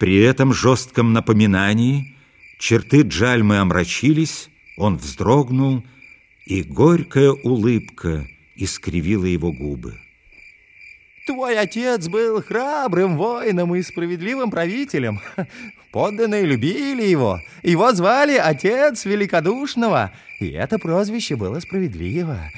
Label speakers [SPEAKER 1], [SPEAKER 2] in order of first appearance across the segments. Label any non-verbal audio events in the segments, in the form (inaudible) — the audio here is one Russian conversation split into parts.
[SPEAKER 1] При этом жестком напоминании черты Джальмы омрачились, он вздрогнул, и горькая улыбка искривила его губы.
[SPEAKER 2] Твой отец был храбрым воином и справедливым правителем. (laughs) Подданные любили его. Его звали Отец Великодушного, и это прозвище было справедливо.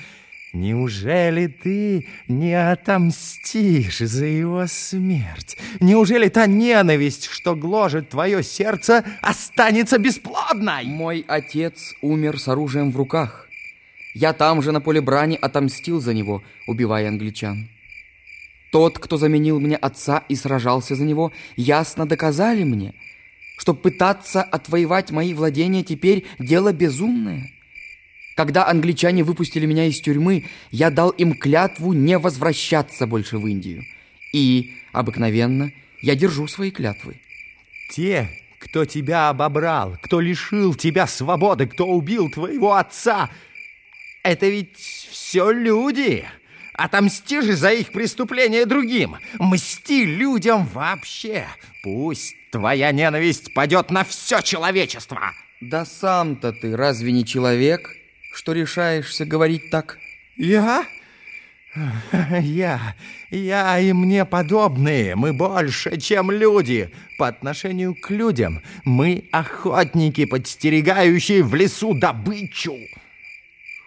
[SPEAKER 2] Неужели ты не отомстишь за его смерть? Неужели та ненависть, что гложет твое сердце, останется бесплодной?
[SPEAKER 3] Мой отец умер с оружием в руках. Я там же на поле брани отомстил за него, убивая англичан. Тот, кто заменил мне отца и сражался за него, ясно доказали мне, что пытаться отвоевать мои владения теперь дело безумное. Когда англичане выпустили меня из тюрьмы, я дал им клятву не возвращаться больше в Индию. И, обыкновенно, я держу свои клятвы.
[SPEAKER 2] Те, кто тебя обобрал, кто лишил тебя свободы, кто убил твоего отца, это ведь все люди. Отомсти же за их преступления другим. Мсти людям вообще. Пусть твоя ненависть падет на все человечество.
[SPEAKER 3] Да сам-то ты разве не человек, что решаешься говорить так?
[SPEAKER 2] Я? Я, я и мне подобные, мы больше, чем люди. По отношению к людям мы охотники, подстерегающие в лесу добычу.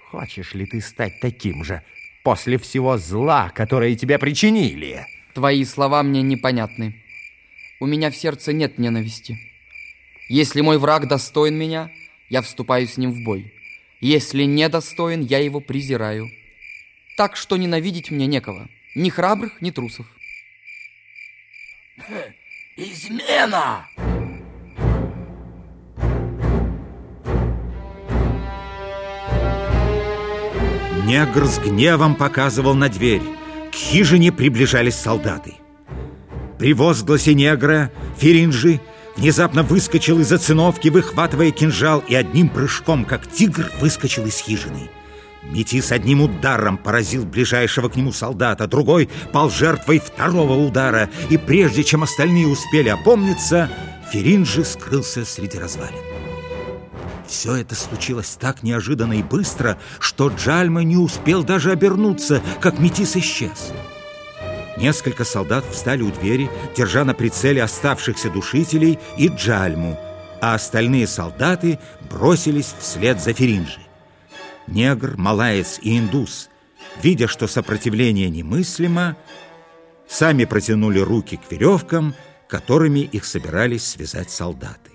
[SPEAKER 2] Хочешь ли ты стать таким же после всего зла, которое тебе причинили?
[SPEAKER 3] Твои слова мне непонятны. У меня в сердце нет ненависти. Если мой враг достоин меня, я вступаю с ним в бой. Если недостоин, я его презираю. Так что ненавидеть мне некого. Ни храбрых, ни трусов. (laughs)
[SPEAKER 4] Измена!
[SPEAKER 1] Негр с гневом показывал на дверь. К хижине приближались солдаты. При возгласе негра Феринджи внезапно выскочил из-за циновки, выхватывая кинжал, и одним прыжком, как тигр, выскочил из хижины. Метис одним ударом поразил ближайшего к нему солдата, другой пал жертвой второго удара, и прежде чем остальные успели опомниться, Феринджи скрылся среди развалин. Все это случилось так неожиданно и быстро, что Джальма не успел даже обернуться, как Метис исчез. Несколько солдат встали у двери, держа на прицеле оставшихся душителей и Джальму, а остальные солдаты бросились вслед за Феринджи. Негр, малаец и индус, видя, что сопротивление немыслимо, сами протянули руки к веревкам, которыми их собирались связать солдаты.